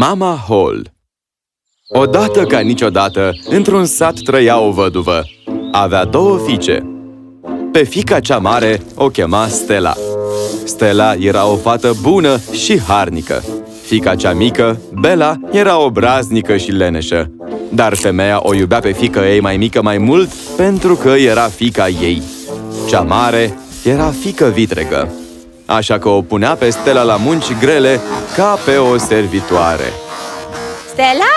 Mama Hall Odată ca niciodată, într-un sat trăia o văduvă. Avea două fiice. Pe fica cea mare o chema Stella. Stella era o fată bună și harnică. Fica cea mică, Bella, era obraznică și leneșă. Dar femeia o iubea pe fică ei mai mică mai mult pentru că era fica ei. Cea mare era fică vitregă, așa că o punea pe Stella la munci grele ca pe o servitoare. Stella,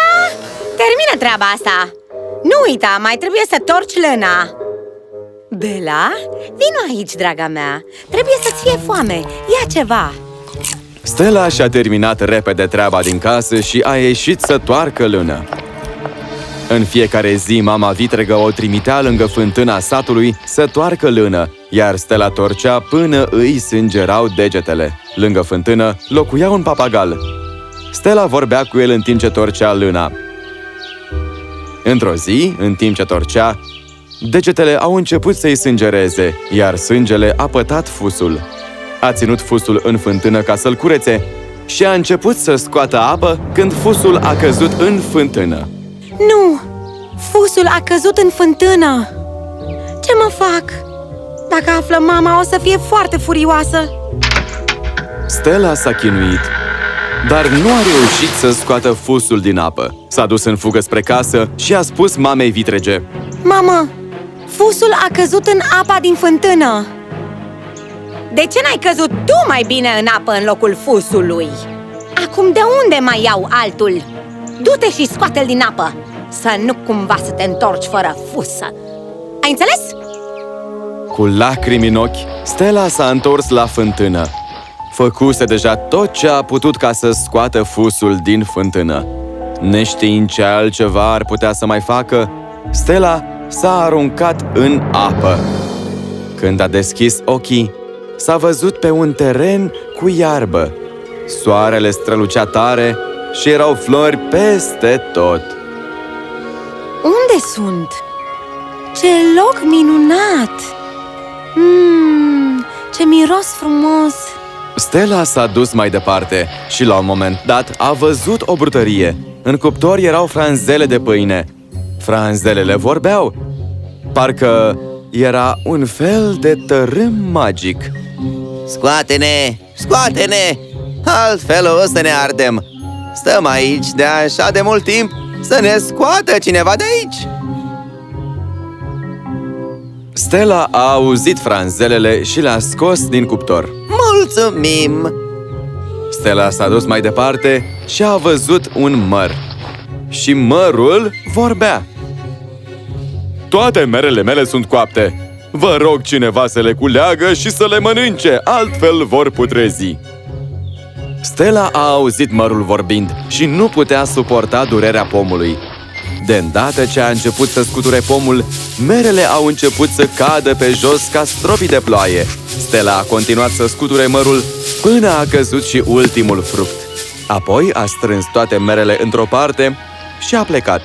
termină treaba asta! Nu uita, mai trebuie să torci lâna! Bela, vino aici, draga mea! Trebuie să-ți fie foame! Ia ceva! Stella și-a terminat repede treaba din casă și a ieșit să toarcă lână. În fiecare zi, mama vitregă o trimitea lângă fântâna satului să toarcă lână, iar Stella torcea până îi sângerau degetele. Lângă fântână locuia un papagal. Stella vorbea cu el în timp ce torcea lâna. Într-o zi, în timp ce torcea, degetele au început să-i sângereze, iar sângele a pătat fusul. A ținut fusul în fântână ca să-l curețe și a început să scoată apă când fusul a căzut în fântână. Nu! Fusul a căzut în fântână! Ce mă fac? Dacă află mama, o să fie foarte furioasă! Stella s-a chinuit, dar nu a reușit să scoată fusul din apă. S-a dus în fugă spre casă și a spus mamei vitrege. Mamă, fusul a căzut în apa din fântână! De ce n-ai căzut tu mai bine în apă în locul fusului? Acum de unde mai iau altul? Du-te și scoate-l din apă! Să nu cumva să te întorci fără fusă! Ai înțeles? Cu lacrimi în ochi, Stella s-a întors la fântână. Făcuse deja tot ce a putut ca să scoată fusul din fântână. Neștiind ce altceva ar putea să mai facă, Stella s-a aruncat în apă. Când a deschis ochii, s-a văzut pe un teren cu iarbă. Soarele strălucea tare și erau flori peste tot. Unde sunt? Ce loc minunat! Mmm, ce miros frumos! Stella s-a dus mai departe și la un moment dat a văzut o brutărie. În cuptor erau franzele de pâine. Franzelele vorbeau. Parcă era un fel de tărâm magic. Scoate-ne! Scoate-ne! Altfel o să ne ardem! Stăm aici de așa de mult timp să ne scoată cineva de aici! Stella a auzit franzelele și le-a scos din cuptor. Mulțumim! Stella s-a dus mai departe și a văzut un măr. Și mărul vorbea. Toate merele mele sunt coapte. Vă rog cineva să le culeagă și să le mănânce, altfel vor putrezi. Stella a auzit mărul vorbind și nu putea suporta durerea pomului. De îndată ce a început să scuture pomul, merele au început să cadă pe jos ca stropii de ploaie. Stella a continuat să scuture mărul până a căzut și ultimul fruct. Apoi a strâns toate merele într-o parte și a plecat.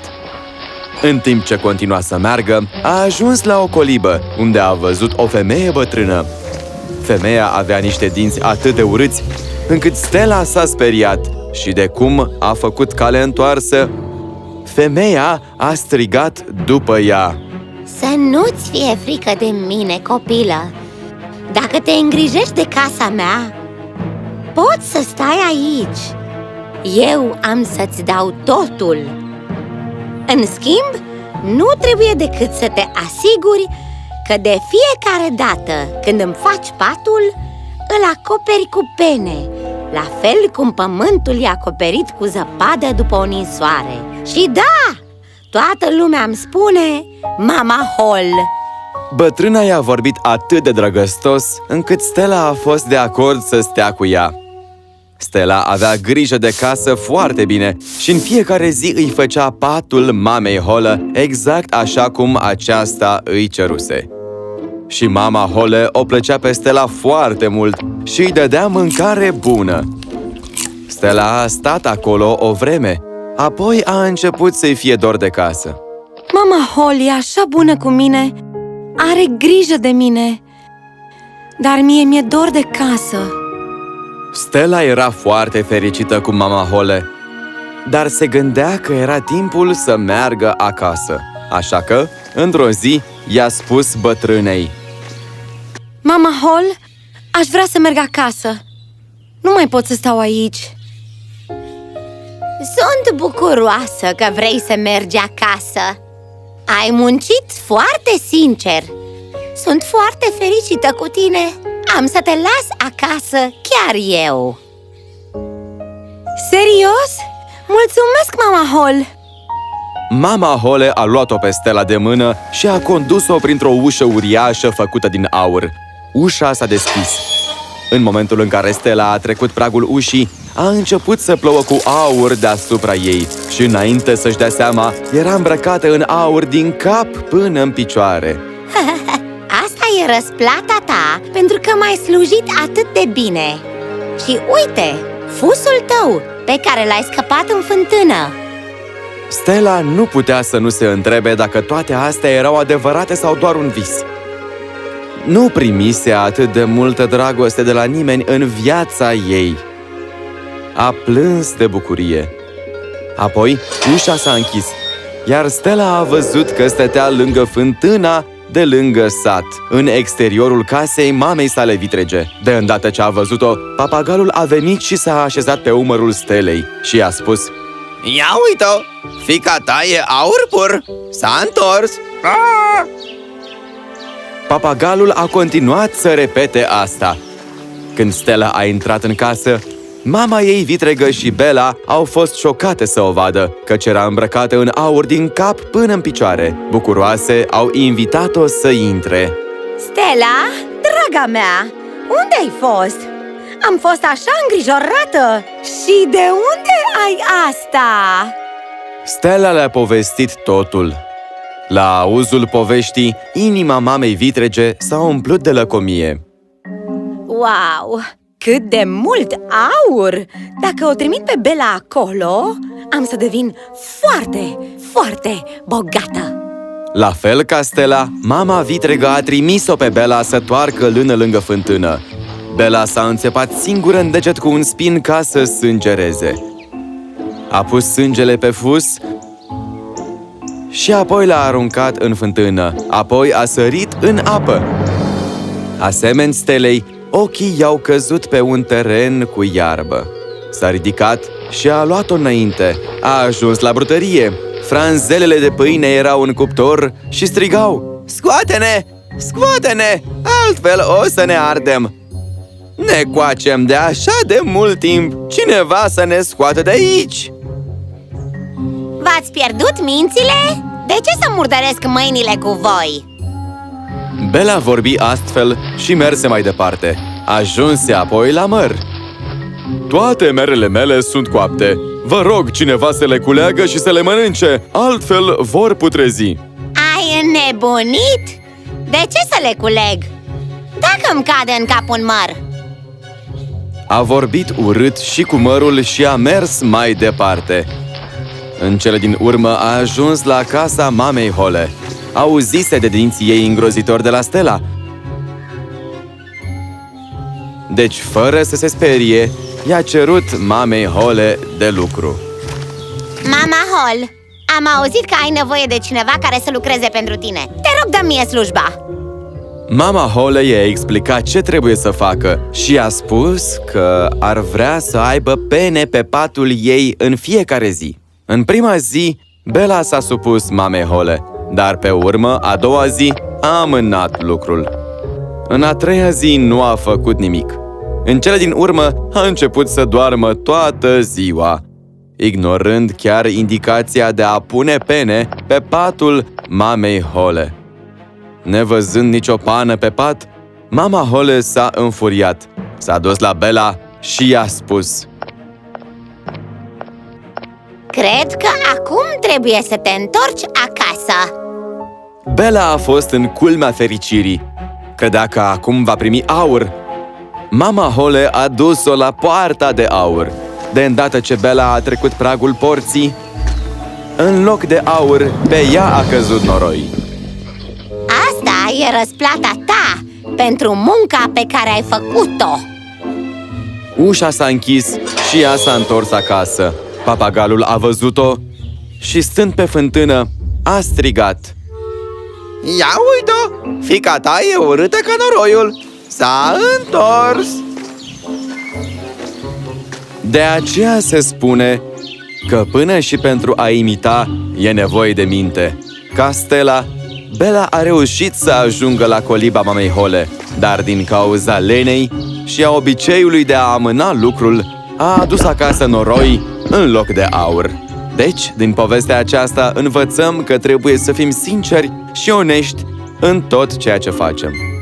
În timp ce continua să meargă, a ajuns la o colibă, unde a văzut o femeie bătrână. Femeia avea niște dinți atât de urâți, încât Stella s-a speriat și de cum a făcut cale întoarsă, femeia a strigat după ea. Să nu-ți fie frică de mine, copilă! Dacă te îngrijești de casa mea, poți să stai aici. Eu am să-ți dau totul. În schimb, nu trebuie decât să te asiguri că de fiecare dată când îmi faci patul, îl acoperi cu pene, la fel cum pământul e acoperit cu zăpadă după o ninsoare. Și da, toată lumea îmi spune Mama Hall. Bătrâna i-a vorbit atât de drăgăstos, încât Stella a fost de acord să stea cu ea. Stella avea grijă de casă foarte bine și în fiecare zi îi făcea patul mamei Holă exact așa cum aceasta îi ceruse. Și mama Hole o plăcea pe Stella foarte mult și îi dădea mâncare bună. Stella a stat acolo o vreme, apoi a început să-i fie dor de casă. Mama Holly e așa bună cu mine! Are grijă de mine! Dar mie mi-e dor de casă! Stella era foarte fericită cu mama Hole. dar se gândea că era timpul să meargă acasă. Așa că, într-o zi, i-a spus bătrânei. Mama Hall, aș vrea să merg acasă. Nu mai pot să stau aici. Sunt bucuroasă că vrei să mergi acasă Ai muncit foarte sincer Sunt foarte fericită cu tine Am să te las acasă chiar eu Serios? Mulțumesc, Mama Hall! Mama Hole a luat-o pe Stella de mână și a condus-o printr-o ușă uriașă făcută din aur. Ușa s-a deschis. În momentul în care Stella a trecut pragul ușii, a început să plouă cu aur deasupra ei și înainte să-și dea seama, era îmbrăcată în aur din cap până în picioare. Asta e răsplata ta pentru că m-ai slujit atât de bine Și uite, fusul tău pe care l-ai scăpat în fântână Stella nu putea să nu se întrebe dacă toate astea erau adevărate sau doar un vis. Nu primise atât de multă dragoste de la nimeni în viața ei. A plâns de bucurie. Apoi, ușa s-a închis, iar Stella a văzut că stătea lângă fântâna de lângă sat, în exteriorul casei mamei sale vitrege. De îndată ce a văzut-o, papagalul a venit și s-a așezat pe umărul Stelei și i-a spus Ia uite-o! Fica ta e aur pur! S-a întors! Ah! Papagalul a continuat să repete asta. Când Stella a intrat în casă, mama ei vitregă și Bella au fost șocate să o vadă, căci era îmbrăcată în aur din cap până în picioare. Bucuroase, au invitat-o să intre. Stella, draga mea, unde ai fost? Am fost așa îngrijorată! Și de unde ai asta? Stella le-a povestit totul. La auzul poveștii, inima mamei vitrege s-a umplut de lăcomie. Wow! Cât de mult aur! Dacă o trimit pe Bella acolo, am să devin foarte, foarte bogată! La fel ca Stella, mama vitregă a trimis-o pe Bella să toarcă lână lângă fântână. Bella s-a înțepat singură în deget cu un spin ca să sângereze. A pus sângele pe fus și apoi l-a aruncat în fântână. Apoi a sărit în apă. Asemeni stelei, ochii i-au căzut pe un teren cu iarbă. S-a ridicat și a luat-o înainte. A ajuns la brutărie. Franzelele de pâine erau în cuptor și strigau. Scoate-ne! Scoate-ne! Altfel o să ne ardem! Ne coacem de așa de mult timp! Cineva să ne scoată de aici! V-ați pierdut mințile? De ce să murdăresc mâinile cu voi? Bela vorbi astfel și merse mai departe. Ajunse apoi la măr. Toate merele mele sunt coapte. Vă rog cineva să le culeagă și să le mănânce, altfel vor putrezi. Ai înnebunit? De ce să le culeg? Dacă îmi cade în cap un măr A vorbit urât și cu mărul și a mers mai departe. În cele din urmă a ajuns la casa mamei Hole. Auzise de dinții ei îngrozitor de la Stella. Deci, fără să se sperie, i-a cerut mamei Hole de lucru. Mama Hall, am auzit că ai nevoie de cineva care să lucreze pentru tine Te rog, dă mie slujba Mama Hole i-a explicat ce trebuie să facă și a spus că ar vrea să aibă pene pe patul ei în fiecare zi. În prima zi, Bella s-a supus mamei Hole, dar pe urmă, a doua zi, a amânat lucrul. În a treia zi nu a făcut nimic. În cele din urmă, a început să doarmă toată ziua, ignorând chiar indicația de a pune pene pe patul mamei Hole. Nevăzând nicio pană pe pat, mama Hole s-a înfuriat. S-a dus la Bella și i-a spus Cred că acum trebuie să te întorci acasă Bella a fost în culmea fericirii. Credea că acum va primi aur. Mama Hole a dus-o la poarta de aur. De îndată ce Bella a trecut pragul porții, în loc de aur, pe ea a căzut noroi. Asta e răsplata ta pentru munca pe care ai făcut-o Ușa s-a închis și ea s-a întors acasă. Papagalul a văzut-o și stând pe fântână, a strigat. Ia uite-o! Fica ta e urâtă ca noroiul! S-a întors! De aceea se spune că până și pentru a imita e nevoie de minte. Ca Stella, Bella a reușit să ajungă la coliba mamei Hole, dar din cauza lenei și a obiceiului de a amâna lucrul, a adus acasă noroi în loc de aur. Deci, din povestea aceasta, învățăm că trebuie să fim sinceri și onești în tot ceea ce facem.